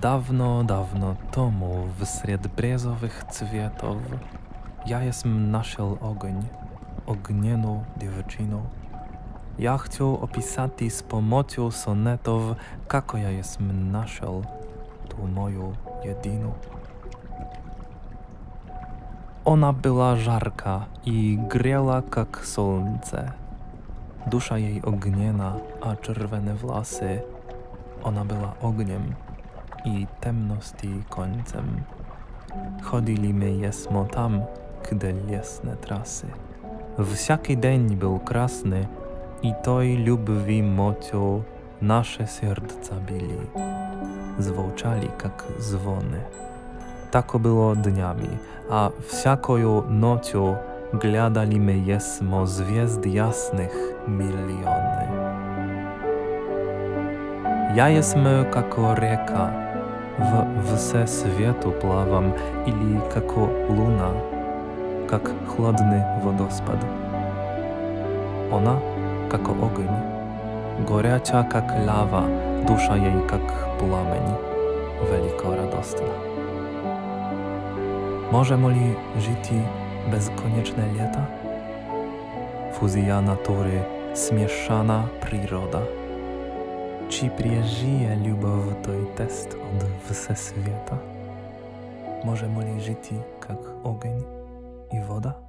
Dawno, dawno tomu wśród brzowych cwietów ja jesm naszel ogień, ognienu dziewczynu. Ja chciał opisać z pomocą sonetów, kako ja jesm naszel tu moją jedyną. Ona była żarka i griela jak słońce. Dusza jej ogniena, a czerwone włosy. Ona była ogniem i temności końcem. Chodziliśmy jesmo tam, gdzie lesne trasy. Wszaki dzień był krasny i toj lubwi mocą nasze serca bili. Zwołczali jak dzwony. Tako było dniami, a wsiakoju nocią glądaliśmy jesmo zwiezd jasnych miliony. Ja jesmy kako reka, w все світу плавам, или како луна, как хладный водоспад. Она, како огонь, горяча, как лава, душа jej как пламень, велико радостна. Możemy li żyć bezkonieczne lata? Fuzja natury, zmieszana przyroda. Чи прижije любов той тест od всесвета? Можемо ли жити, как огонь и вода?